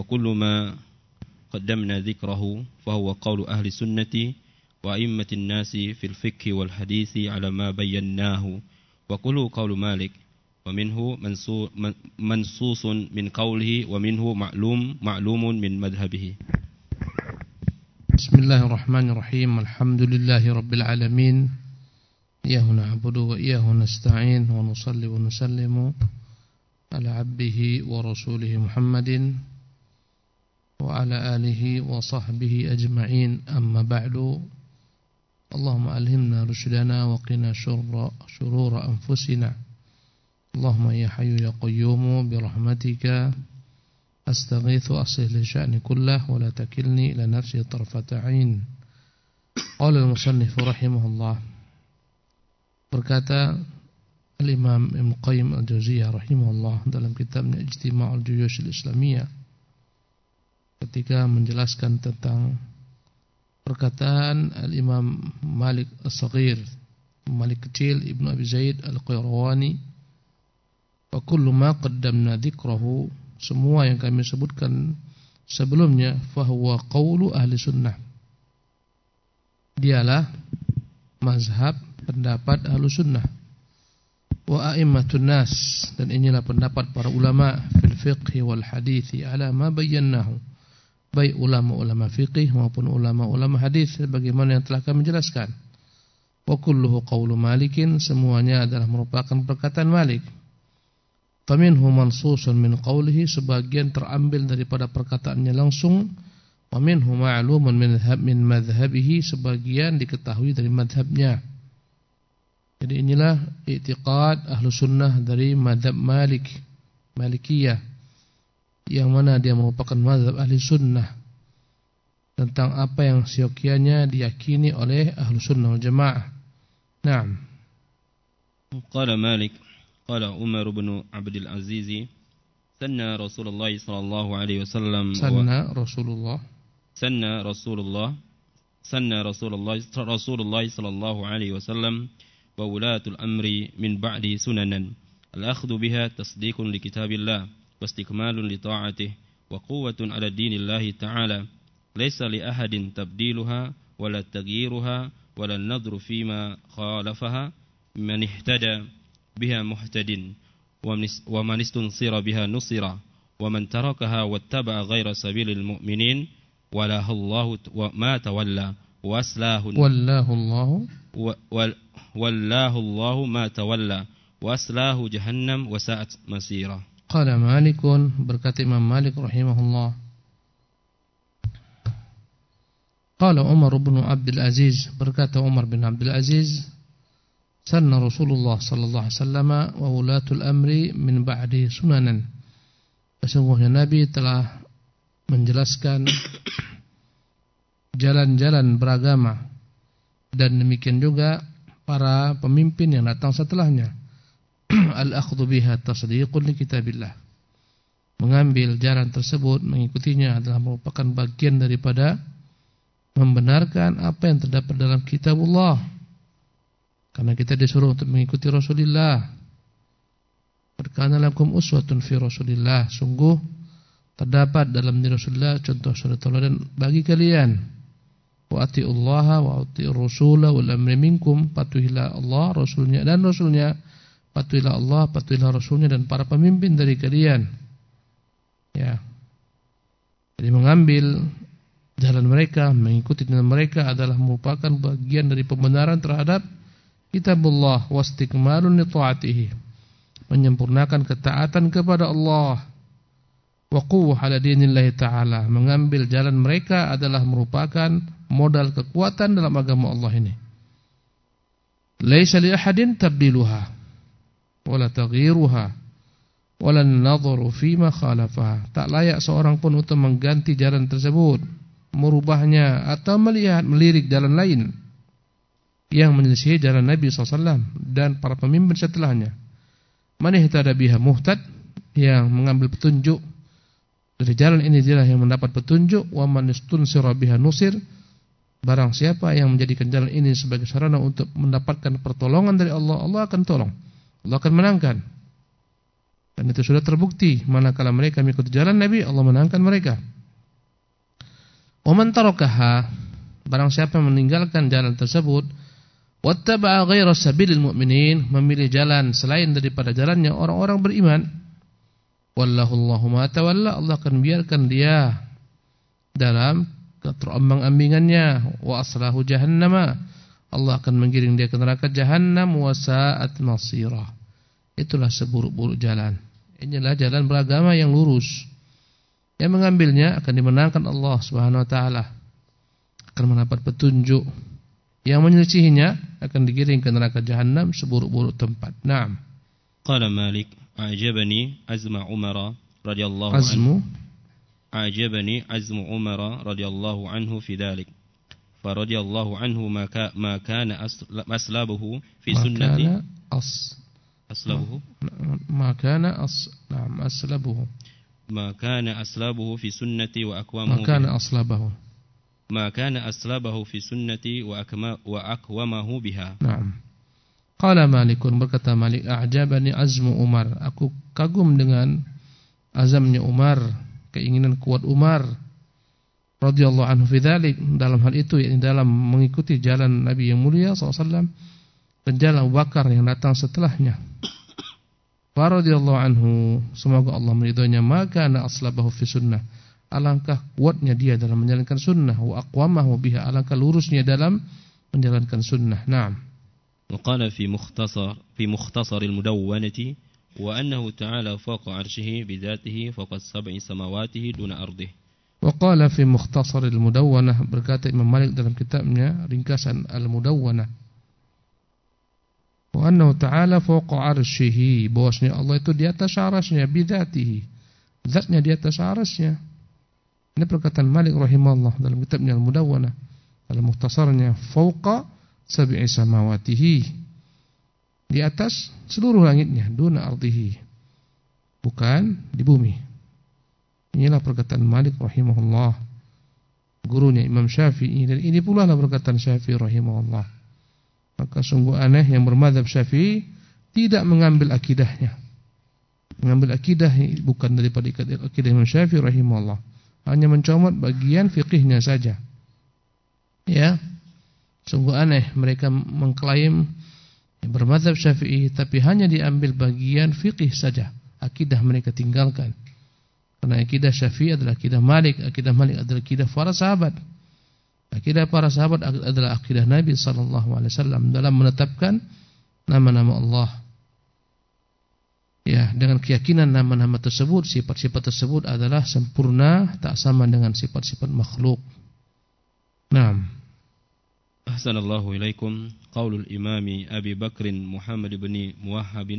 وكل ما قدمنا ذكره فهو قول أهل السنة وأئمة الناس في الفقه والحديث على ما بيناه. وكل قول مالك ومنه منصوص من قوله ومنه معلوم معلوم من مذهبه. بسم الله الرحمن الرحيم الحمد لله رب العالمين. إياه نعبد وإياه نستعين ونصلي ونسلم على عبده ورسوله محمد. وعلى آله وصحبه أجمعين. أما بعد اللهم ألهمنا رشدنا وقنا شر شرور أنفسنا. اللهم يا حي يا قيوم برحمتك أستغيث أصلح لشأني كله ولا تكلني إلى نفسي طرفة عين. قال المصنف رحمه الله berkata Al-Imam Ibn Qayyim Al-Jauziyah rahimahullah dalam kitabnya Ijtima'ul Juyush Al-Islamiyah. Ketika menjelaskan tentang perkataan Al-Imam Malik As-Saghir Malik kecil Ibnu Abi Zaid Al-Qayrawani wa kullu ma qaddamna dzikrahu semua yang kami sebutkan sebelumnya fahuwa qawlu ahli sunnah. Dialah mazhab pendapat ahli sunnah. Wa a'immatun nas dan inilah pendapat para ulama fil fiqh wal hadis ala ma bayyanahu baik ulama-ulama fiqih maupun ulama-ulama hadis sebagaimana yang telah kami jelaskan. Wa kulluhu qawlu Malikin semuanya adalah merupakan perkataan Malik. Faminhu mansusun min qawlihi sebagian terambil daripada perkataannya langsung. Wa minhu ma'lumun min min madhhabihi sebagian diketahui dari madhabnya. Jadi inilah i'tiqad ahlu sunnah dari madhab Malik, Malikiyah yang mana dia merupakan mazhab ahli sunnah tentang apa yang siokianya diyakini oleh ahli sunnah wal jamaah. Naam. Qala Malik, qala Umar bin Abdul Aziz, sanna Rasulullah sallallahu alaihi wasallam sanna Rasulullah sanna Rasulullah sanna Rasulullah Rasulullah sallallahu alaihi wasallam wa ulatul amri min ba'di sunanan al-akhdhu biha tasdiqun li kitabillah واستكمال لطاعته وقوة على دين الله تعالى ليس لأحد تبديلها ولا تغييرها ولا النظر فيما خالفها من اهتدى بها مهتد ومن استنصر بها نصر ومن تركها واتبع غير سبيل المؤمنين ولاه الله ما تولى وأسلاه والله الله. والله الله ما تولى وأسلاه جهنم وساءت مسيره Qala Malikun berkata Imam Malik rahimahullah. Qala Umar bin Abdul Aziz berkata Umar bin Abdul Aziz sanna Rasulullah sallallahu alaihi wasallam wa ulatul amri min ba'di sunanan. Sesungguhnya Nabi telah menjelaskan jalan-jalan beragama. Dan demikian juga para pemimpin yang datang setelahnya al-akhdhu biha tasdiqun li kitabillah. Mengambil jalan tersebut, mengikutinya adalah merupakan bagian daripada membenarkan apa yang terdapat dalam kitabullah. Karena kita disuruh untuk mengikuti Rasulullah. Berkana lakum uswatun fi Rasulillah. Sungguh terdapat dalam diri Rasulullah contoh suri teladan bagi kalian. Wa atiullaha wa atiur wal amri minkum. Patuhilah Allah, Rasulnya dan Rasulnya patuhilah Allah, patuhilah Rasulnya dan para pemimpin dari kalian. Ya. Jadi mengambil jalan mereka, mengikuti jalan mereka adalah merupakan bagian dari pembenaran terhadap kitabullah wastikmalun li ta'atihi. Menyempurnakan ketaatan kepada Allah. Wa quwwah ala dinillahi ta'ala. Mengambil jalan mereka adalah merupakan modal kekuatan dalam agama Allah ini. Laisa li ahadin tabdiluha wala taghyiruha wala nadharu fima khalafaha. Tak layak seorang pun untuk mengganti jalan tersebut, merubahnya atau melihat melirik jalan lain yang menyelisih jalan Nabi SAW dan para pemimpin setelahnya. Man ihtada biha muhtad yang mengambil petunjuk dari jalan ini dia yang mendapat petunjuk wa man istunsira biha nusir barang siapa yang menjadikan jalan ini sebagai sarana untuk mendapatkan pertolongan dari Allah Allah akan tolong Allah akan menangkan. Dan itu sudah terbukti manakala mereka mengikuti jalan Nabi Allah menangkan mereka. Wa man tarakaha barang siapa yang meninggalkan jalan tersebut wattaba'a ghaira sabilil mu'minin memilih jalan selain daripada jalannya orang-orang beriman wallahu Allahu ma tawalla Allah akan biarkan dia dalam keterombang-ambingannya wa aslahu jahannama Allah akan menggiring dia ke neraka jahannam wasaat masirah. Itulah seburuk-buruk jalan. Inilah jalan beragama yang lurus. Yang mengambilnya akan dimenangkan Allah Subhanahu wa taala. Akan mendapat petunjuk. Yang menyelisihinya akan digiring ke neraka jahannam seburuk-buruk tempat. Naam. Qala Malik, "Ajabani azma Umar radhiyallahu anhu." Azmu? Ajabani azmu Umar radhiyallahu anhu fi dhalik. فرضي الله عنه ما كان أسلبه في سنة أسلبه ما كان أص... نعم أسلبه ما كان أسلبه في سنة وأكومه ما كان أصلبه ما كان أسلبه في سنة وأكومه بها نعم قال مالك berkata Malik a'jabani azmu Umar aku kagum dengan azamnya Umar keinginan kuat Umar radhiyallahu anhu fi dalam hal itu yakni dalam mengikuti jalan Nabi yang mulia SAW dan jalan Abu Bakar yang datang setelahnya. Faradiyallahu anhu, semoga Allah meridhoinya, maka ana aslabahu fi sunnah. Alangkah kuatnya dia dalam menjalankan sunnah wa aqwamahu biha, alangkah lurusnya dalam menjalankan sunnah. Naam. وقال في مختصر في مختصر المدونة وأنه تعالى فوق عرشه بذاته فوق السبع سماواته دون أرضه Waqala fi Mukhtasar al-Mudawwanah berkata Imam Malik dalam kitabnya Ringkasan al-Mudawwanah. Wa annahu ta'ala fawqa 'arsyihi bahwasanya Allah itu di atas arasnya bidzatihi zatnya di atas arasnya. Ini perkataan Malik rahimahullah dalam kitabnya al-Mudawwanah dalam mukhtasarnya fawqa sab'i samawatihi. Di atas seluruh langitnya duna ardihi. Bukan di bumi. Inilah perkataan Malik rahimahullah. Gurunya Imam Syafi'i dan ini pula lah perkataan Syafi'i rahimahullah. Maka sungguh aneh yang bermadhab syafi'i tidak mengambil akidahnya. Mengambil akidah bukan daripada akidah Imam Syafi'i rahimahullah. Hanya mencomot bagian fikihnya saja. Ya. Sungguh aneh mereka mengklaim bermadhab syafi'i tapi hanya diambil bagian fikih saja. Akidah mereka tinggalkan. Karena akidah syafi'i adalah akidah malik. Akidah malik adalah akidah para sahabat. Akidah para sahabat adalah akidah Nabi sallallahu alaihi wasallam dalam menetapkan nama-nama Allah. Ya, dengan keyakinan nama-nama tersebut, sifat-sifat tersebut adalah sempurna, tak sama dengan sifat-sifat makhluk. Naam. Ahsanallahu ilaikum qaulul imami Abi Bakr Muhammad bin Muwahhab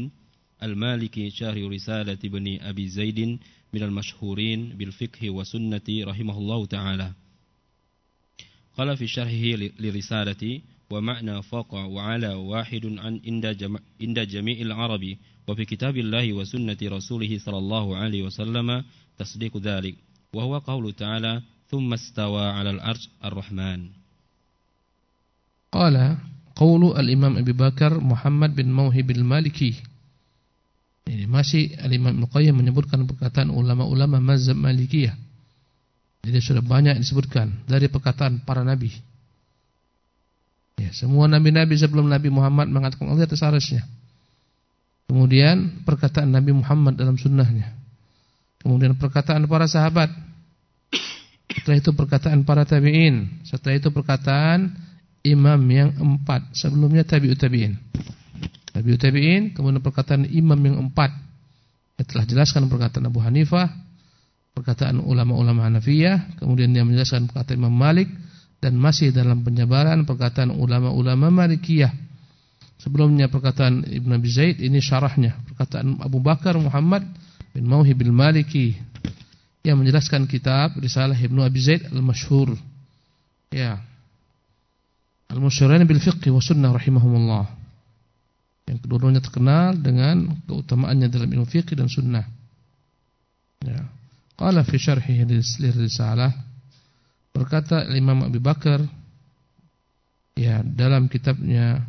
al-Maliki syahri risalati bin Abi Zaidin al-mashhurin bil fiqh wa sunnati rahimahullahu taala. قال في شرحه لرسالتي ومعنى فوق وعلى واحد عن عند جميع العرب وفي كتاب الله وسنة رسوله صلى الله عليه وسلم تصديق ذلك وهو قول تعالى ثم استوى على العرش الرحمن قال قول الإمام أبي بكر محمد bin Mauhib al-Maliki Ini masih Al-Imam Ibn Qayyim menyebutkan perkataan ulama-ulama mazhab Malikiyah Jadi sudah banyak disebutkan dari perkataan para nabi. Ya, semua nabi-nabi sebelum Nabi Muhammad mengatakan Allah atas arasnya. Kemudian perkataan Nabi Muhammad dalam sunnahnya. Kemudian perkataan para sahabat. Setelah itu perkataan para tabi'in. Setelah itu perkataan imam yang empat. Sebelumnya tabi'ut tabi'in. Tabi'ut tabi'in. Kemudian perkataan imam yang empat. Yang telah jelaskan perkataan Abu Hanifah perkataan ulama-ulama Hanafiyah, kemudian dia menjelaskan perkataan Imam Malik dan masih dalam penyebaran perkataan ulama-ulama Malikiyah. Sebelumnya perkataan Ibn Abi Zaid ini syarahnya, perkataan Abu Bakar Muhammad bin Mauhib al-Maliki yang menjelaskan kitab Risalah Ibn Abi Zaid al-Masyhur. Ya. Al-Masyhuran bil Fiqh wa Sunnah rahimahumullah. Yang keduanya terkenal dengan keutamaannya dalam ilmu fiqh dan sunnah. Ya. Qala fi syarhihi risalah berkata Imam Abu Bakar ya dalam kitabnya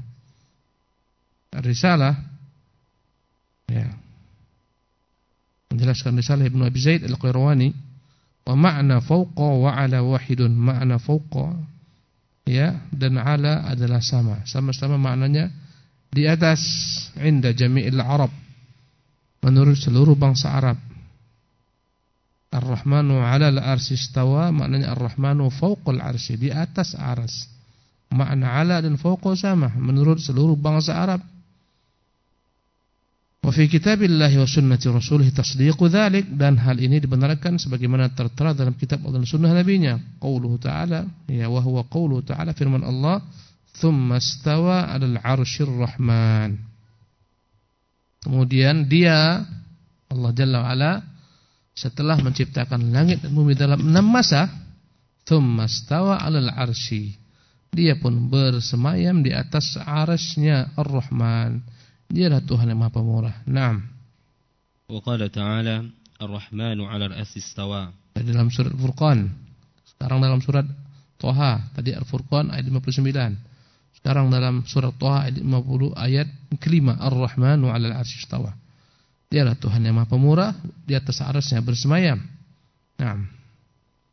Risalah ya menjelaskan risalah Ibnu Abi Zaid Al-Qayrawani wa ma'na fawqa wa 'ala wahidun ma'na fawqa ya dan 'ala adalah sama sama-sama maknanya di atas inda jami'il Arab. Menurut seluruh bangsa Arab. Ar-Rahmanu 'ala al-arsy istawa maknanya Ar-Rahmanu fawqal arsy di atas aras. Makna 'ala dan fawqa sama menurut seluruh bangsa Arab. Wa fi kitabillahi wa sunnati rasulih tasdiqu dhalik dan hal ini dibenarkan sebagaimana tertera dalam kitab dan sunnah nabinya. Qauluhu ta'ala ya wa huwa qauluhu ta'ala firman Allah thumma stawa 'alal 'arsyir rahman. Kemudian dia Allah Jalla wa ala setelah menciptakan langit dan bumi dalam enam masa thumma stawa 'alal 'arsy. Dia pun bersemayam di atas arasnya Ar-Rahman. Dialah Tuhan yang Maha Pemurah. Naam. Wa qala ta'ala Ar-Rahmanu 'ala al-'arsy istawa. Dalam surat Furqan. Sekarang dalam surat Toha. Tadi Al-Furqan ayat 59. Sekarang dalam surat Toha ayat 50 ayat kelima Ar-Rahmanu 'ala al-'arsy istawa. Dialah Tuhan yang Maha Pemurah di atas arasnya bersemayam. Naam.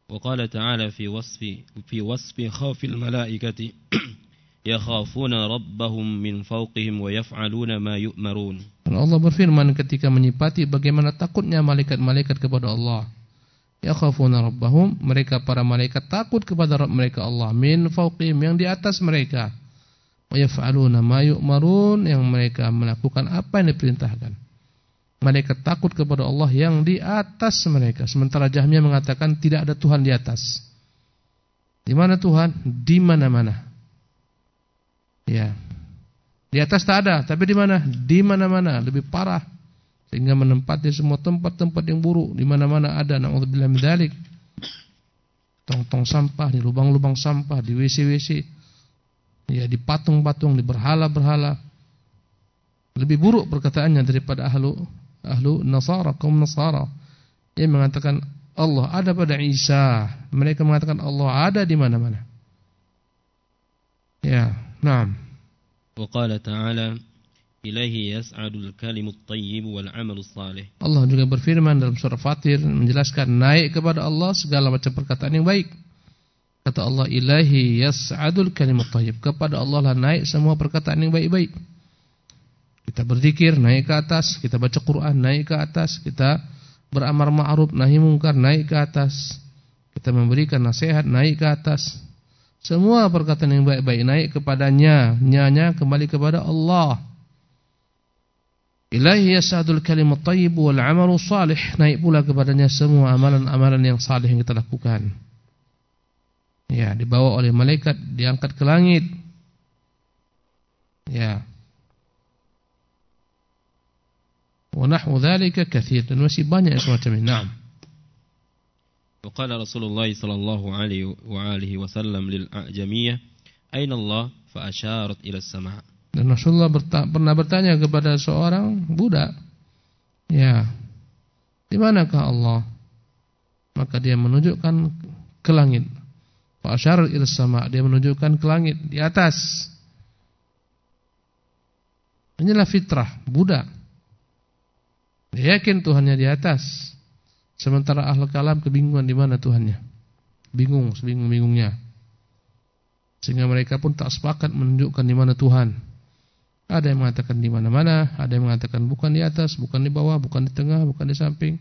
Wa qala ta'ala fi wasfi fi wasfi khawfil malaikati yakhafuna rabbahum min fawqihim wa yaf'aluna ma yu'marun. Allah berfirman ketika menyipati bagaimana takutnya malaikat-malaikat kepada Allah. Yakhafuna rabbahum, mereka para malaikat takut kepada Rabb mereka Allah min fawqihim yang di atas mereka. Yaf'aluna ma yu'marun yang mereka melakukan apa yang diperintahkan. Malaikat takut kepada Allah yang di atas mereka. Sementara Jahmiyah mengatakan tidak ada Tuhan di atas. Di mana Tuhan? Di mana-mana. Ya. Di atas tak ada, tapi di mana? Di mana-mana, lebih parah. Sehingga menempati semua tempat-tempat yang buruk, di mana-mana ada naudzubillah min dzalik. Tong-tong sampah, di lubang-lubang sampah, di WC-WC ya di patung-patung, di berhala-berhala. Lebih buruk perkataannya daripada ahlu ahlu Nasara, kaum Nasara yang mengatakan Allah ada pada Isa. Mereka mengatakan Allah ada di mana-mana. Ya, na'am. Wa qala ta'ala Ilaihi yas'adul kalimut tayyib wal amalus salih. Allah juga berfirman dalam surah Fatir menjelaskan naik kepada Allah segala macam perkataan yang baik Kata Allah ilahi yas'adul kalimut thayyib. Kepada Allah lah naik semua perkataan yang baik-baik. Kita berzikir naik ke atas, kita baca Quran naik ke atas, kita beramar ma'ruf nahi mungkar naik ke atas. Kita memberikan nasihat naik ke atas. Semua perkataan yang baik-baik naik kepadanya, nyanya kembali kepada Allah. Ilahi yasadul kalimat tayyib wal amalu salih. Naik pula kepadanya semua amalan-amalan yang salih yang kita lakukan. Ya, dibawa oleh malaikat, diangkat ke langit. Ya. Wa nahwu dzalika katsir dan masih banyak semacam ini. Naam. وقال رسول الله صلى الله عليه وآله وسلم للأعجمية أين الله فأشارت إلى السماء Dan Rasulullah berta pernah bertanya kepada seorang budak, ya, di manakah Allah? Maka dia menunjukkan ke langit. Fa'asyarat ila sama, dia menunjukkan ke langit di atas. Inilah fitrah budak. Dia yakin Tuhannya di atas. Sementara ahli kalam kebingungan di mana Tuhannya. Bingung, sebingung-bingungnya. Sehingga mereka pun tak sepakat menunjukkan di mana Tuhan. Ada yang mengatakan di mana-mana, ada yang mengatakan bukan di atas, bukan di bawah, bukan di tengah, bukan di samping.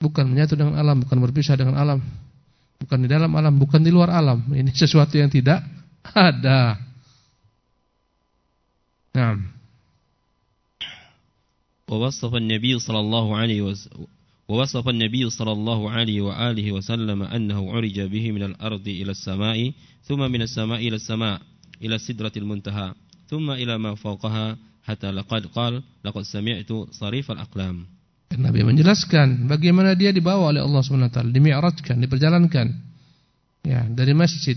Bukan menyatu dengan alam, bukan berpisah dengan alam. Bukan di dalam alam, bukan di luar alam. Ini sesuatu yang tidak ada. Nah. ووصف النبي صلى الله عليه وسلم ووصف النبي صلى الله عليه وآله وسلم أنه عرج به من الأرض إلى السماء ثم من السماء إلى السماء إلى سدرة المنتهى ثم إلى ما فوقها حتى لقد قال لقد سمعت صريف الأقلام Nabi menjelaskan bagaimana dia dibawa oleh Allah SWT, dimi'rajkan, diperjalankan. Ya, dari Masjid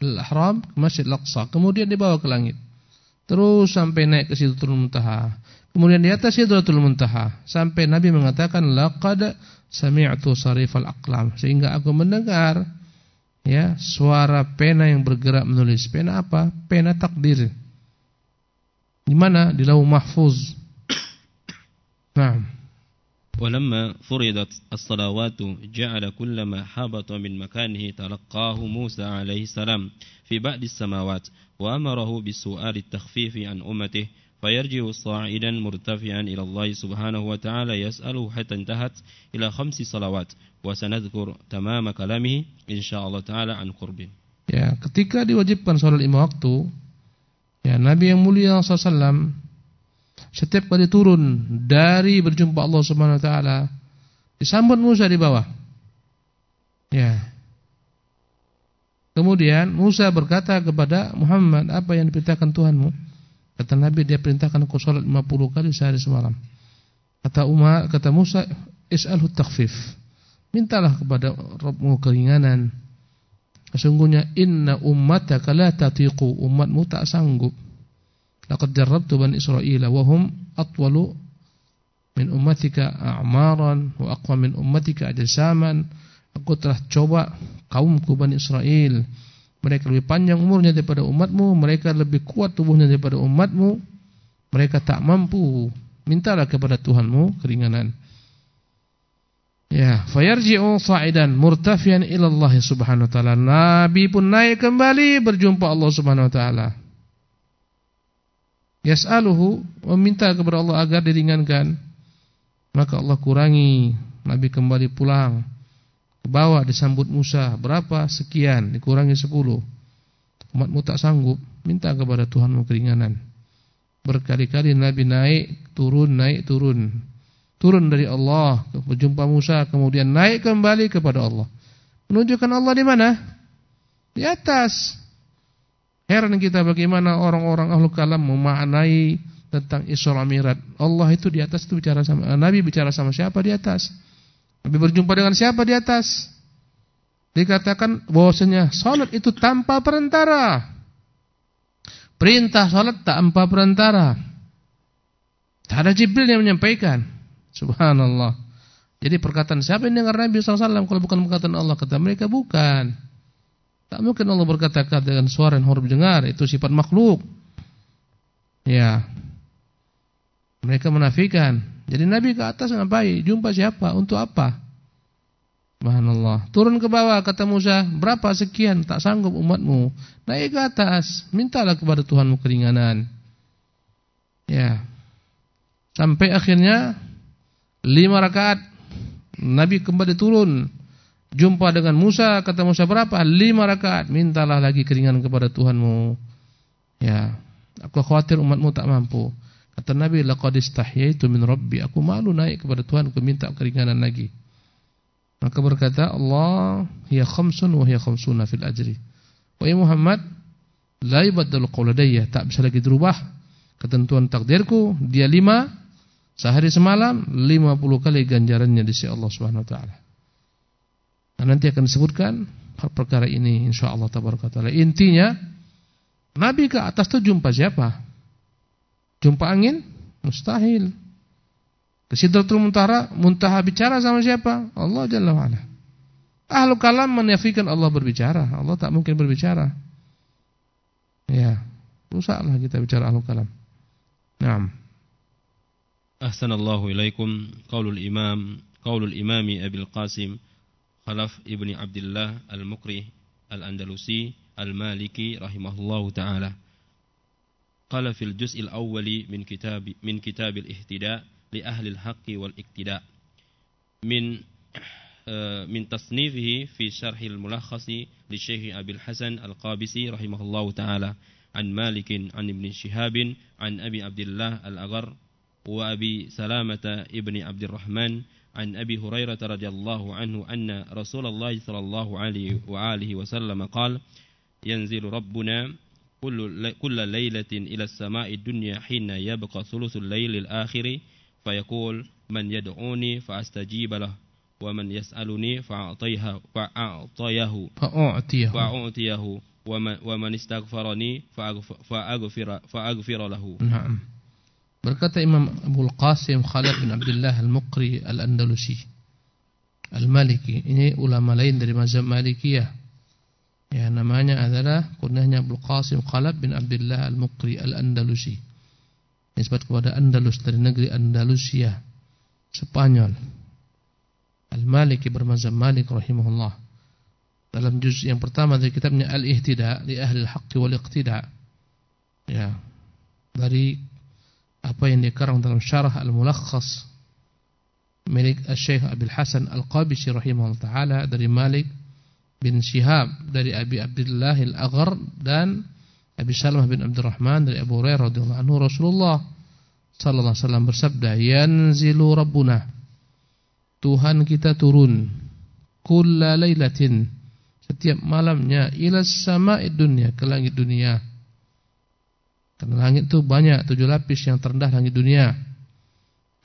Al-Ihram ke Masjid Al-Aqsa, kemudian dibawa ke langit. Terus sampai naik ke Sidratul Muntaha. Kemudian di atas Sidratul Muntaha sampai Nabi mengatakan laqad sami'tu sarifal aqlam sehingga aku mendengar ya suara pena yang bergerak menulis. Pena apa? Pena takdir. Di mana? Di Lauh Mahfuz. Nah. ولما فرضت الصلوات جعل كل ما حبط من مكانه تلقاه موسى عليه السلام في بعد السماوات وأمره بسؤال التخفيف عن أمته فيرجع صاعدا مرتفعا إلى الله سبحانه وتعالى يسأله حتى انتهت إلى خمس صلوات وسنذكر تمام كلامه إن شاء الله تعالى عن قربه. Ya, ketika diwajibkan sholat lima waktu, ya Nabi yang mulia SAW setiap kali turun dari berjumpa Allah Subhanahu Wa Taala disambut Musa di bawah. Ya. Kemudian Musa berkata kepada Muhammad, apa yang diperintahkan Tuhanmu? Kata Nabi dia perintahkan aku sholat 50 kali sehari semalam. Kata Umar, kata Musa, is'alhu takhfif. Mintalah kepada Rabbmu keringanan. Sesungguhnya inna ummataka la tatiqu, umatmu tak sanggup. Laqad jarrabtu bani Israila wa hum atwalu min ummatika a'maran wa aqwa min ummatika ajsaman. Aku telah coba kaumku Bani Israel. Mereka lebih panjang umurnya daripada umatmu, mereka lebih kuat tubuhnya daripada umatmu. Mereka tak mampu. Mintalah kepada Tuhanmu keringanan. Ya, fayarji'u sa'idan murtafian ila Allah Subhanahu wa taala. Nabi pun naik kembali berjumpa Allah Subhanahu wa taala. Yas'aluhu meminta kepada Allah agar diringankan. Maka Allah kurangi, Nabi kembali pulang. Ke bawah disambut Musa, berapa? Sekian, dikurangi 10. Umatmu tak sanggup, minta kepada Tuhanmu keringanan. Berkali-kali Nabi naik, turun, naik, turun turun dari Allah berjumpa Musa kemudian naik kembali kepada Allah menunjukkan Allah di mana di atas heran kita bagaimana orang-orang ahlu kalam memaknai tentang Isra Mi'raj Allah itu di atas itu bicara sama Nabi bicara sama siapa di atas Nabi berjumpa dengan siapa di atas dikatakan bahwasanya salat itu tanpa perantara perintah salat tanpa perantara tak ada Jibril yang menyampaikan Subhanallah. Jadi perkataan siapa yang dengar Nabi SAW kalau bukan perkataan Allah? Kata mereka bukan. Tak mungkin Allah berkata-kata dengan suara yang huruf dengar. Itu sifat makhluk. Ya. Mereka menafikan. Jadi Nabi ke atas ngapain? Jumpa siapa? Untuk apa? Subhanallah. Turun ke bawah kata Musa, berapa sekian? Tak sanggup umatmu. Naik ke atas, mintalah kepada Tuhanmu keringanan. Ya. Sampai akhirnya lima rakaat Nabi kembali turun jumpa dengan Musa kata Musa berapa? Lima rakaat. Mintalah lagi keringanan kepada Tuhanmu. Ya aku khawatir umatmu tak mampu. Kata Nabi laqad min rabbi. Aku malu naik kepada Tuhanku minta keringanan lagi. Maka berkata Allah hiya khamsun wa hiya khamsuna fil ajri. Wa ya Muhammad la yubaddalu qawladayya tak bisa lagi dirubah ketentuan takdirku. Dia lima Sehari semalam 50 kali ganjarannya di sisi Allah Subhanahu wa taala. Dan nanti akan disebutkan perkara ini insyaallah Allah taala. Intinya Nabi ke atas itu jumpa siapa? Jumpa angin? Mustahil. Ke Sidratul Muntaha, Muntaha bicara sama siapa? Allah Jalla wa'ala. Ahlu kalam menafikan Allah berbicara. Allah tak mungkin berbicara. Ya, rusaklah kita bicara ahlu kalam. Naam. Ahsanallahu ilaikum qaulul imam qaulul imami Abil Qasim خلف ابن عبد الله المقري الأندلسي المالكي رحمه الله تعالى قال في الجزء الأول من كتاب من كتاب الاهتداء لأهل الحق والاقتداء من من تصنيفه في شرح الملخص للشيخ أبي الحسن القابسي رحمه الله تعالى عن مالك عن ابن شهاب عن أبي عبد الله الأغر وأبي سلامة ابن عبد الرحمن عن أبي هريرة رضي الله عنه أن رسول الله صلى الله عليه وآله وسلم قال ينزل ربنا كل, كل ليلة إلى السماء الدنيا حين يبقى ثلث الليل الآخر فيقول من يدعوني فأستجيب له ومن يسألني فأعطيه فأعطيه فأعطيه, فأعطيه ومن, ومن استغفرني فأغفر, فأغفر له. نعم. Berkata Imam Abu Qasim Khalid bin Abdullah Al-Muqri Al-Andalusi Al-Maliki Ini ulama lain dari mazhab Malikiyah Ya namanya adalah Kunyahnya Abu Qasim Khalid bin Abdullah Al-Muqri Al-Andalusi Nisbat kepada Andalus dari negeri Andalusia Spanyol. Al-Maliki bermazhab Malik rahimahullah. Dalam juz yang pertama dari kitabnya Al-Ihtida li ahli al-haqqi wal iqtida. Ya. Dari apa yang dikarang dalam syarah Al-Mulakhas milik Syekh Abil Hasan Al-Qabisi rahimahullah taala dari Malik bin Syihab dari Abi Abdullah Al-Aghar dan Abi Salamah bin Abdurrahman dari Abu Hurairah radhiyallahu anhu Rasulullah sallallahu alaihi wasallam bersabda yanzilu rabbuna Tuhan kita turun kulla lailatin setiap malamnya ila sama'id dunya ke langit dunia. Karena langit itu banyak tujuh lapis yang terendah langit dunia.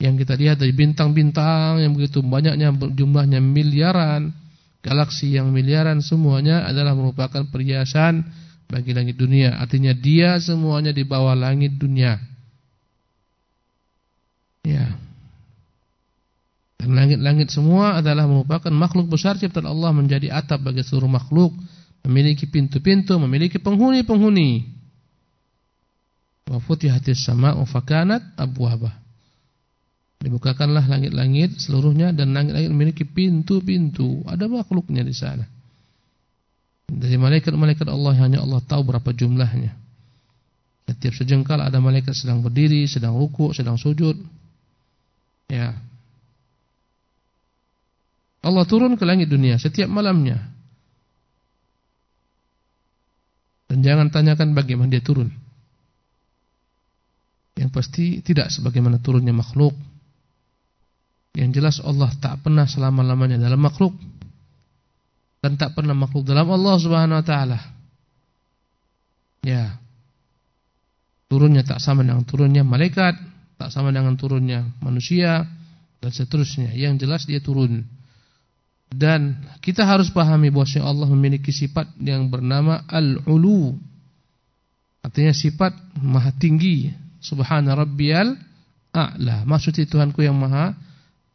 Yang kita lihat dari bintang-bintang yang begitu banyaknya jumlahnya miliaran, galaksi yang miliaran semuanya adalah merupakan perhiasan bagi langit dunia. Artinya dia semuanya di bawah langit dunia. Ya. Dan langit-langit semua adalah merupakan makhluk besar ciptaan Allah menjadi atap bagi seluruh makhluk, memiliki pintu-pintu, memiliki penghuni-penghuni. Wa futihatis sama'u fakanat abwaba. Dibukakanlah langit-langit seluruhnya dan langit-langit memiliki pintu-pintu. Ada makhluknya di sana. Dari malaikat-malaikat Allah hanya Allah tahu berapa jumlahnya. Setiap sejengkal ada malaikat sedang berdiri, sedang ruku, sedang sujud. Ya, Allah turun ke langit dunia setiap malamnya. Dan jangan tanyakan bagaimana dia turun. Yang pasti tidak sebagaimana turunnya makhluk. Yang jelas Allah tak pernah selama-lamanya dalam makhluk. Dan tak pernah makhluk dalam Allah subhanahu wa ta'ala. Ya. Turunnya tak sama dengan turunnya malaikat. Tak sama dengan turunnya manusia. Dan seterusnya. Yang jelas dia turun. Dan kita harus pahami bahwa Allah memiliki sifat yang bernama Al-Ulu. Artinya sifat maha tinggi. Subhana rabbiyal a'la. Maksudnya Tuhanku yang maha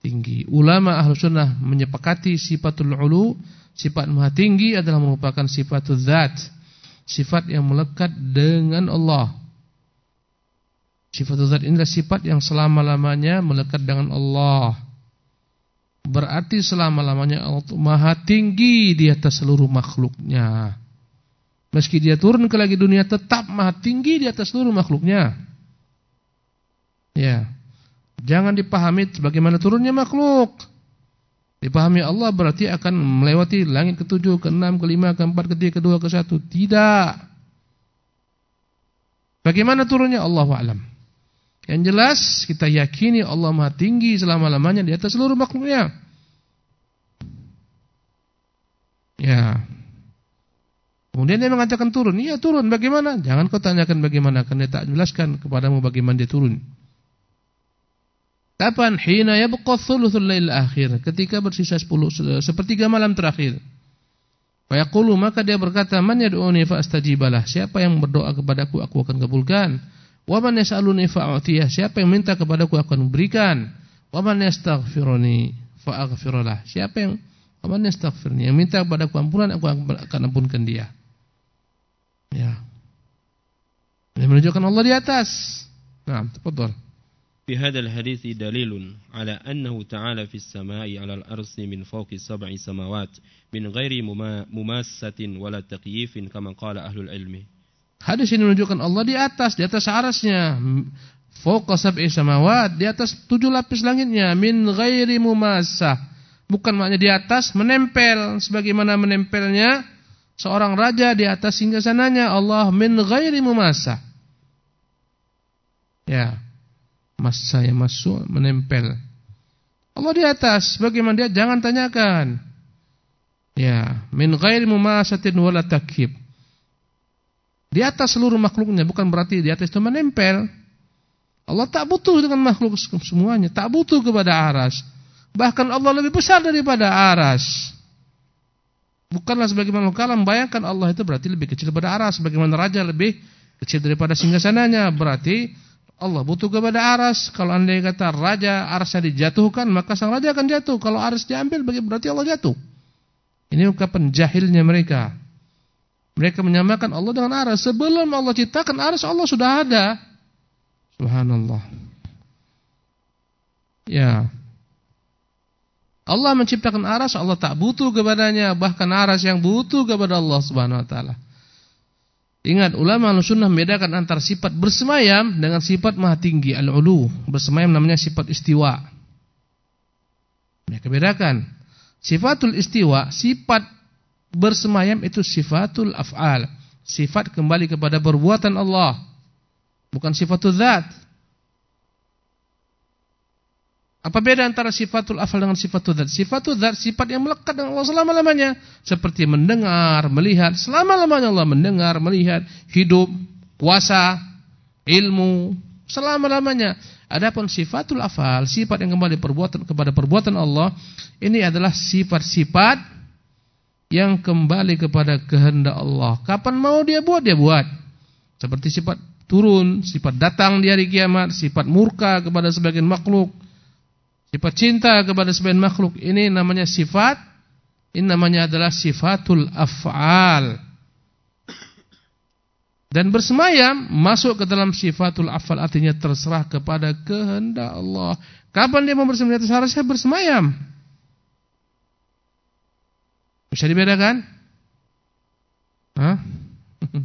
tinggi. Ulama ahlu sunnah menyepakati sifatul ulu. Sifat maha tinggi adalah merupakan sifatul zat. Sifat yang melekat dengan Allah. Sifatul zat ini adalah sifat yang selama-lamanya melekat dengan Allah. Berarti selama-lamanya Allah maha tinggi di atas seluruh makhluknya. Meski dia turun ke lagi dunia tetap maha tinggi di atas seluruh makhluknya. Ya. Jangan dipahami sebagaimana turunnya makhluk. Dipahami Allah berarti akan melewati langit ketujuh, keenam, kelima, keempat, ketiga, kedua, ke satu. Tidak. Bagaimana turunnya Allah alam. Yang jelas kita yakini Allah Maha tinggi selama-lamanya di atas seluruh makhluknya. Ya. Kemudian dia mengatakan turun. Iya turun. Bagaimana? Jangan kau tanyakan bagaimana. Karena tak jelaskan kepadamu bagaimana dia turun. Kapan? Hina yabqa thuluthul lail akhir. Ketika bersisa sepuluh, sepertiga malam terakhir. Fayaqulu maka dia berkata, "Man yad'uni fa astajibalah." Siapa yang berdoa kepadaku aku akan kabulkan. Wa man yas'aluni fa'utiyah. Siapa yang minta kepadaku aku akan berikan. Wa man yastaghfiruni fa'aghfirlah. Siapa yang wa man yastaghfirni, yang minta kepadaku ampunan aku akan ampunkan dia. Ya. Ini menunjukkan Allah di atas. Nah, tafadhal. في هذا الحديث دليل على أنه تعالى في السماء على الأرض من فوق سبع سماوات من غير مماسة ولا تقييف كما قال أهل العلم Hadis ini menunjukkan Allah di atas, di atas arasnya. Fauqa sab'i samawat, di atas tujuh lapis langitnya. Min ghairi mumassah. Bukan maknanya di atas, menempel. Sebagaimana menempelnya seorang raja di atas singgasananya. Allah min ghairi mumassah. Ya. Masa yang masuk, menempel. Allah di atas, bagaimana dia? Jangan tanyakan. Ya, min ghairi mumasatin wala takyib. Di atas seluruh makhluknya bukan berarti di atas itu menempel. Allah tak butuh dengan makhluk semuanya, tak butuh kepada aras. Bahkan Allah lebih besar daripada aras. Bukanlah sebagaimana kalam bayangkan Allah itu berarti lebih kecil daripada aras, sebagaimana raja lebih kecil daripada singgasananya. Berarti Allah butuh kepada aras. Kalau anda kata raja arasnya dijatuhkan, maka sang raja akan jatuh. Kalau aras diambil, berarti Allah jatuh. Ini ungkapan jahilnya mereka. Mereka menyamakan Allah dengan aras. Sebelum Allah ciptakan aras, Allah sudah ada. Subhanallah. Ya. Allah menciptakan aras, Allah tak butuh kepadanya, bahkan aras yang butuh kepada Allah Subhanahu wa taala. Ingat ulama sunnah membedakan antara sifat bersemayam dengan sifat maha tinggi al-ulu. Bersemayam namanya sifat istiwa. Mereka bedakan. Sifatul istiwa, sifat bersemayam itu sifatul af'al. Sifat kembali kepada perbuatan Allah. Bukan sifatul zat. Apa beda antara sifatul afal dengan sifatul dzat? Sifatul dzat sifat yang melekat dengan Allah selama-lamanya, seperti mendengar, melihat, selama-lamanya Allah mendengar, melihat, hidup, puasa, ilmu, selama-lamanya. Adapun sifatul afal, sifat yang kembali perbuatan kepada perbuatan Allah, ini adalah sifat-sifat yang kembali kepada kehendak Allah. Kapan mau dia buat, dia buat. Seperti sifat turun, sifat datang di hari kiamat, sifat murka kepada sebagian makhluk, Cinta kepada sebagian makhluk ini namanya sifat ini namanya adalah sifatul af'al. Dan bersemayam masuk ke dalam sifatul af'al artinya terserah kepada kehendak Allah. Kapan dia mau bersemayam? Seharusnya bersemayam. Bisa dibedakan? Hah?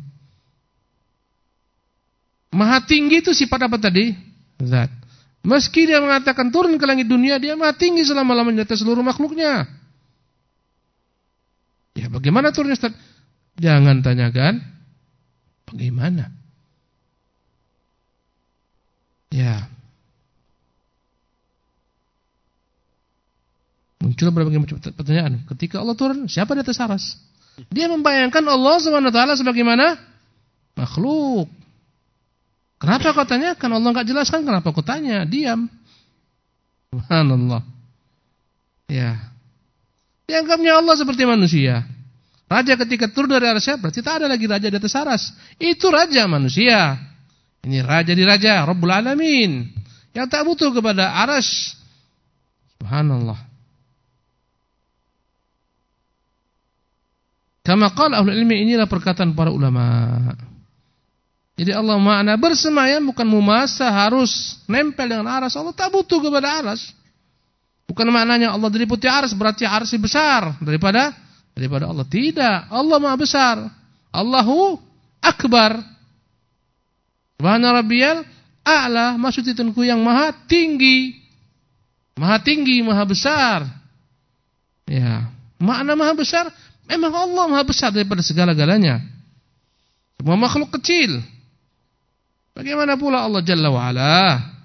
Maha tinggi itu sifat apa tadi? Zat. Meski dia mengatakan turun ke langit dunia, dia maha tinggi selama-lamanya atas seluruh makhluknya. Ya bagaimana turunnya Ustaz? Jangan tanyakan bagaimana. Ya. Muncul berbagai macam pertanyaan. Ketika Allah turun, siapa di atas aras? Dia membayangkan Allah SWT sebagaimana makhluk. Kenapa kau tanya? Kan Allah nggak jelaskan. Kenapa kau tanya? Diam. Subhanallah. Ya. Dianggapnya Allah seperti manusia. Raja ketika turun dari arasnya berarti tak ada lagi raja di atas aras. Itu raja manusia. Ini raja di raja, Rabbul Alamin. Yang tak butuh kepada aras. Subhanallah. Kama qala ahlul ilmi inilah perkataan para ulama. Jadi Allah makna bersemayam bukan mumasa harus nempel dengan aras. Allah tak butuh kepada aras. Bukan maknanya Allah diliputi aras berarti aras besar daripada daripada Allah. Tidak, Allah Maha besar. Allahu akbar. Subhana rabbiyal a'la maksud itu yang maha tinggi. Maha tinggi, maha besar. Ya, makna maha besar memang Allah maha besar daripada segala-galanya. Semua makhluk kecil Bagaimana pula Allah Jalla wa'ala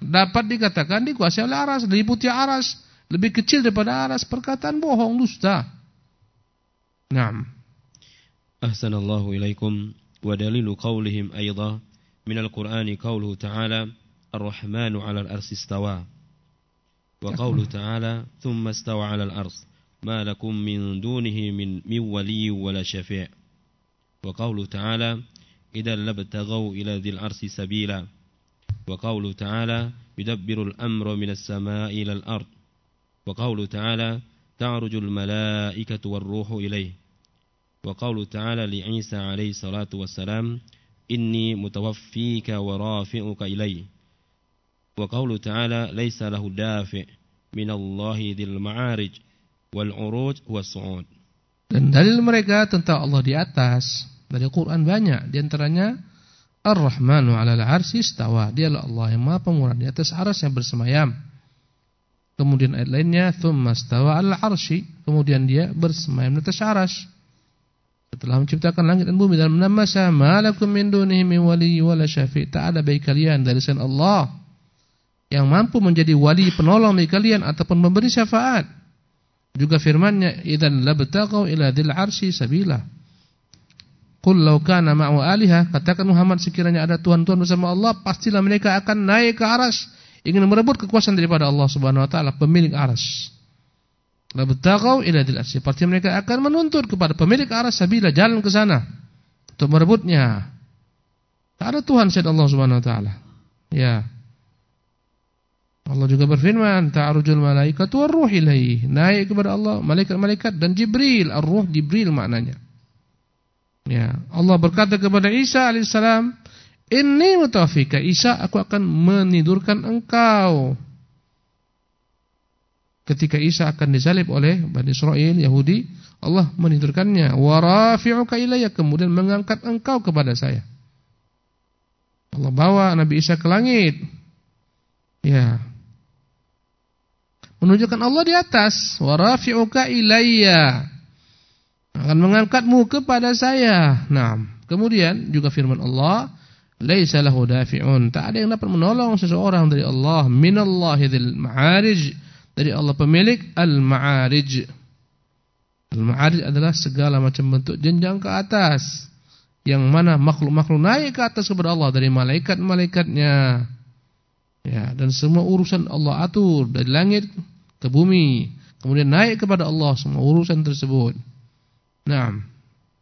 dapat dikatakan dikuasai oleh aras, diliputi aras, lebih kecil daripada aras, perkataan bohong, dusta. Naam. Ahsanallahu ilaikum wa dalilu qawlihim ayda min al-Qur'ani qawluhu ta'ala Ar-Rahmanu 'ala al-arsi istawa. Wa qawluhu ta'ala thumma istawa 'ala al-ars ma lakum min dunihi min min wali wala syafi'. Wa qawluhu ta'ala إذا لابتغوا إلى ذي العرش سبيلا. وقوله تعالى يدبر الأمر من السماء إلى الأرض. وقوله تعالى تعرج الملائكة والروح إليه. وقوله تعالى لعيسى عليه الصلاة والسلام إني متوفيك ورافعك إلي. وقوله تعالى ليس له دافع من الله ذي المعارج والعروج والصعود. Dan dalil mereka tentang Allah di atas. Dari Quran banyak, di antaranya Ar-Rahmanu 'alal 'arsy istawa. Dialah Allah yang Maha Pemurah di atas yang bersemayam. Kemudian ayat lainnya tsumma stawa 'alal 'arsy. Kemudian dia bersemayam di atas aras. Setelah menciptakan langit dan bumi dan nama sama lakum min dunihi min wali wala syafi'. Tak ada bagi kalian dari selain Allah yang mampu menjadi wali penolong bagi kalian ataupun memberi syafaat. Juga firman-Nya idzan labtaqau ila dzil 'arsy sabila. Qul law kana ma'u aliha, katakan Muhammad sekiranya ada tuhan-tuhan bersama Allah, pastilah mereka akan naik ke aras ingin merebut kekuasaan daripada Allah Subhanahu wa taala, pemilik aras. La bataqau ila dil arsy. Pasti mereka akan menuntut kepada pemilik aras sabila jalan ke sana untuk merebutnya. Tak ada Tuhan selain Allah Subhanahu wa taala. Ya. Allah juga berfirman, ta'arujul malaikatu war-ruh ilaihi. Naik kepada Allah malaikat-malaikat dan Jibril, ar-ruh Jibril maknanya. Ya, Allah berkata kepada Isa alaihissalam, "Inni mutawafika Isa, aku akan menidurkan engkau." ketika Isa akan disalib oleh Bani Israel Yahudi, Allah menidurkannya, wa rafi'uka ilayya, kemudian mengangkat engkau kepada saya. Allah bawa Nabi Isa ke langit. Ya. Menunjukkan Allah di atas, wa rafi'uka ilayya. Akan mengangkatmu kepada saya. Nah, kemudian juga firman Allah, laisa lahu dafi'un. Tak ada yang dapat menolong seseorang dari Allah, minallahi ma'arij dari Allah pemilik Al-Ma'arij. Al-Ma'arij adalah segala macam bentuk jenjang ke atas. Yang mana makhluk-makhluk naik ke atas kepada Allah dari malaikat-malaikatnya. Ya, dan semua urusan Allah atur dari langit ke bumi. Kemudian naik kepada Allah semua urusan tersebut. Naam.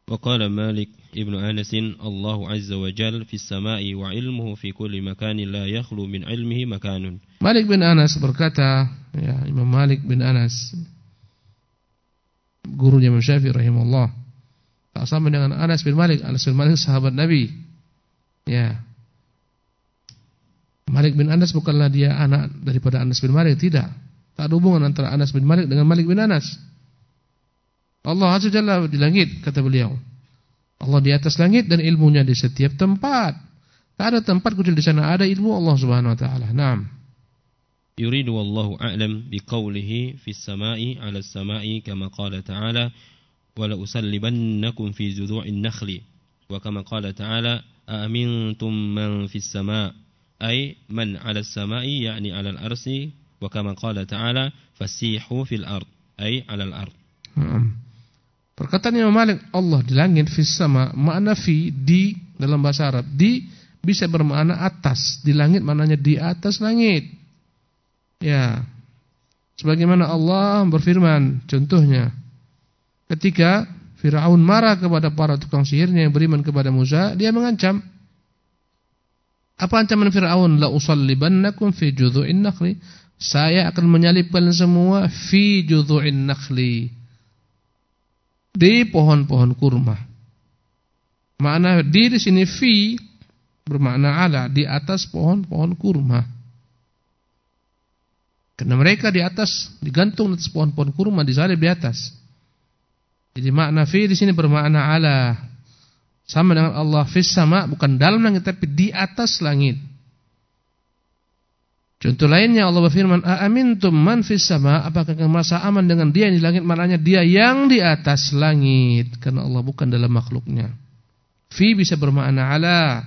وقال مالك ابن أنس الله عز وجل في السماء وعلمه في كل مكان لا يخلو من علمه مكان Malik bin Anas berkata ya Imam Malik bin Anas gurunya Imam Syafi'i rahimahullah tak sama dengan Anas bin Malik Anas bin Malik sahabat Nabi ya Malik bin Anas bukanlah dia anak daripada Anas bin Malik tidak tak ada hubungan antara Anas bin Malik dengan Malik bin Anas Allah Azza Jalla di langit kata beliau. Allah di atas langit dan ilmunya di setiap tempat. Tak ada tempat kecuali di sana ada ilmu Allah Subhanahu wa taala. Naam. Yuridu wallahu a'lam biqaulihi fis sama'i 'ala as-sama'i kama qala ta'ala wa la usallibannakum fi judhu'in nakhli wa kama qala ta'ala aamintum man fis sama' ay man 'ala as-sama'i ya'ni 'ala al-arsi wa kama qala ta'ala fasihu fil ard ay 'ala al-ard. Naam. Perkataan Imam Malik Allah di langit fis sama makna fi di dalam bahasa Arab di bisa bermakna atas. Di langit maknanya di atas langit. Ya. Sebagaimana Allah berfirman contohnya ketika Firaun marah kepada para tukang sihirnya yang beriman kepada Musa dia mengancam. Apa ancaman Firaun? La usallibannakum fi judhu'in nakhli. Saya akan menyalibkan semua fi judhu'in nakhli di pohon-pohon kurma. Makna di di sini fi bermakna ala di atas pohon-pohon kurma. Karena mereka di atas digantung di atas pohon-pohon kurma disalib di atas. Jadi makna fi di sini bermakna ala. Sama dengan Allah fis sama bukan dalam langit tapi di atas langit. Contoh lainnya Allah berfirman, "Aamintum man fis sama?" Apakah kamu merasa aman dengan dia yang di langit? Maknanya dia yang di atas langit, karena Allah bukan dalam makhluknya. Fi bisa bermakna ala.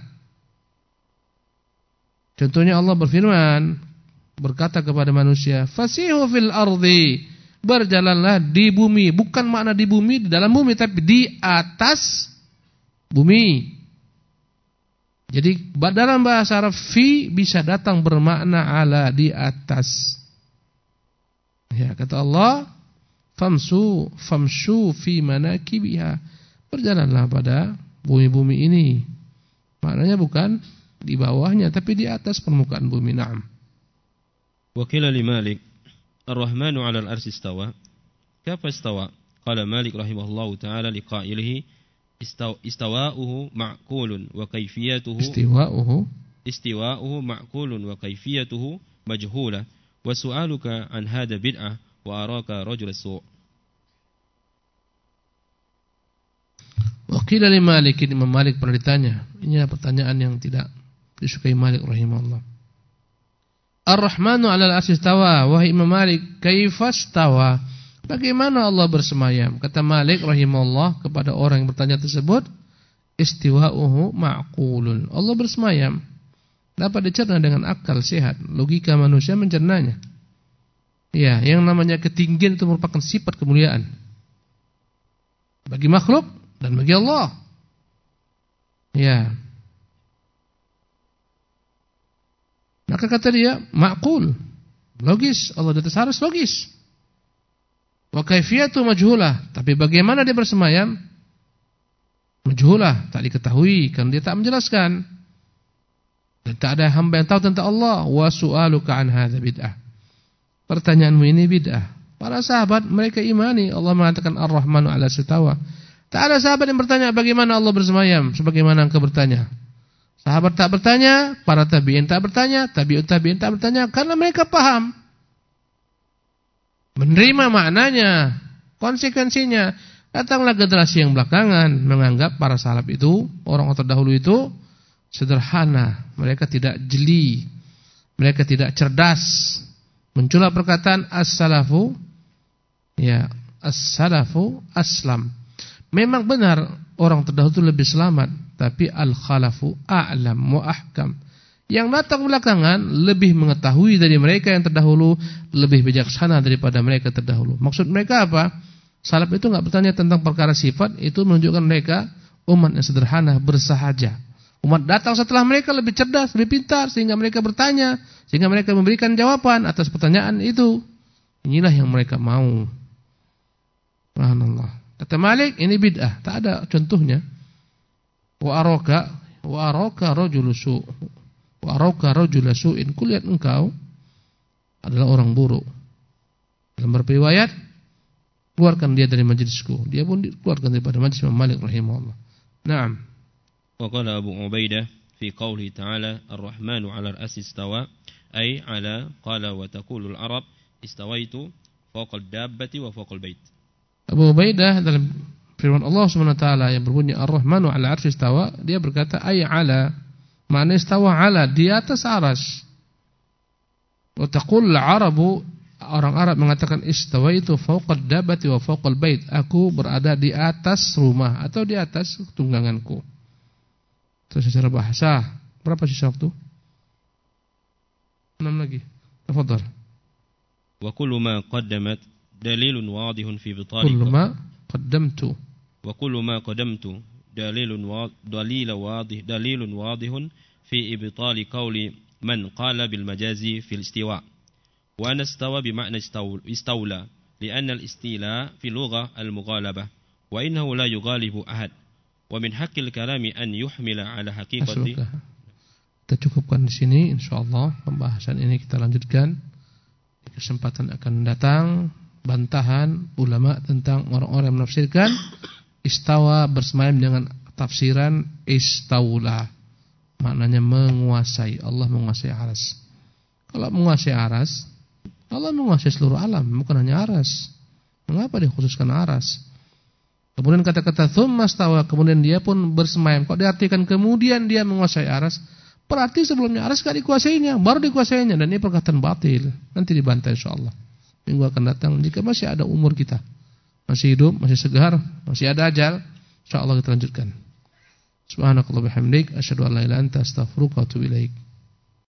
Contohnya Allah berfirman, berkata kepada manusia, "Fasihu fil ardi." Berjalanlah di bumi, bukan makna di bumi di dalam bumi tapi di atas bumi. Jadi dalam bahasa Arab fi bisa datang bermakna ala di atas. Ya kata Allah, famsu famshu fi manakibiha. Berjalanlah pada bumi-bumi ini. Maknanya bukan di bawahnya tapi di atas permukaan bumi. Naam. Wakil li Malik, Ar-Rahmanu 'ala al-'arsy istawa. Kaifa istawa? Qala Malik rahimahullahu taala liqa'ilihi istawa'uhu ma'kulun wa kaifiyatuhu istiwa'uhu? Istiwa'uhu ma'kulun wa kaifiyatuhu majhula. Wa su'aluka an hada bid'ah wa araka rajul su' Wakil dari Malik ini memalik pernah ditanya. Ini adalah pertanyaan yang tidak disukai Malik rahimahullah. Ar-Rahmanu alal asistawa Wahai Imam Malik Kaifastawa? Bagaimana Allah bersemayam? Kata Malik rahimahullah kepada orang yang bertanya tersebut, istiwa'uhu ma'qulun. Allah bersemayam dapat dicerna dengan akal sehat, logika manusia mencernanya. Ya, yang namanya ketinggian itu merupakan sifat kemuliaan bagi makhluk dan bagi Allah. Ya. Maka kata dia, ma'qul. Logis, Allah di harus logis. Wa kaifiyatu majhulah, tapi bagaimana dia bersemayam? Majhulah, tak diketahui karena dia tak menjelaskan. Dan tak ada hamba yang tahu tentang Allah. Wa su'aluka an hadza bid'ah. Pertanyaanmu ini bid'ah. Para sahabat mereka imani Allah mengatakan Ar-Rahmanu 'ala sitawa. Tak ada sahabat yang bertanya bagaimana Allah bersemayam sebagaimana engkau bertanya. Sahabat tak bertanya, para tabi'in tak bertanya, tabi'ut tabi'in tak bertanya karena mereka paham Menerima maknanya, konsekuensinya. Datanglah generasi yang belakangan menganggap para salaf itu, orang terdahulu itu sederhana. Mereka tidak jeli. Mereka tidak cerdas. Muncullah perkataan as-salafu ya, as-salafu aslam. Memang benar orang terdahulu itu lebih selamat, tapi al-khalafu a'lam wa ahkam. Yang datang belakangan lebih mengetahui dari mereka yang terdahulu, lebih bijaksana daripada mereka terdahulu. Maksud mereka apa? Salaf itu enggak bertanya tentang perkara sifat, itu menunjukkan mereka umat yang sederhana, bersahaja. Umat datang setelah mereka lebih cerdas, lebih pintar sehingga mereka bertanya, sehingga mereka memberikan jawaban atas pertanyaan itu. Inilah yang mereka mau. Subhanallah. Kata Malik, ini bid'ah, tak ada contohnya. Wa araka wa araka rajul Wa arauka rajula su'in. Kulihat engkau adalah orang buruk. Dalam berriwayat keluarkan dia dari majlisku. Dia pun dikeluarkan daripada majlis Imam Malik rahimahullah. Naam. Wa qala Abu Ubaidah fi qawli ta'ala Ar-Rahmanu 'ala al-'arsi istawa ay 'ala qala wa taqulu al-Arab istawaitu fawqa ad-dabbati wa fawqa al-bait. Abu Ubaidah dalam firman Allah Subhanahu wa taala yang berbunyi Ar-Rahmanu 'ala al-'arsi istawa, dia berkata ay 'ala Mana istawa ala di atas aras. Wa taqul arabu orang Arab mengatakan istawa itu fauqad dabati wa fauqal bait. Aku berada di atas rumah atau di atas tungganganku. Itu secara bahasa. Berapa sisa waktu? Enam lagi. Tafadhal. Wa kullu ma qaddamat dalilun wadihun fi bitalika. Kullu ma qaddamtu. Wa kullu ma qaddamtu دليل دليل واضح دليل واضح في إبطال قول من قال بالمجاز في الاستواء. وأن استوى بمعنى استولى لأن الاستيلاء في اللغة المغالبة وإنه لا يغالب أحد. ومن حق الكلام أن يحمل على حقيقة Kita cukupkan di sini. Insyaallah pembahasan ini kita lanjutkan. Di kesempatan akan datang. Bantahan ulama tentang orang-orang yang menafsirkan. Istawa bersemayam dengan tafsiran istaula. Maknanya menguasai. Allah menguasai aras. Kalau menguasai aras, Allah menguasai seluruh alam, bukan hanya aras. Mengapa dikhususkan aras? Kemudian kata-kata thumma stawa, kemudian dia pun bersemayam. Kok diartikan kemudian dia menguasai aras? Berarti sebelumnya aras gak dikuasainya, baru dikuasainya dan ini perkataan batil. Nanti dibantah insyaallah. Minggu akan datang jika masih ada umur kita masih hidup, masih segar, masih ada ajal, insyaallah kita lanjutkan. Subhanakallah bihamdik, asyhadu an la ilaha illa anta astaghfiruka wa atubu ilaik.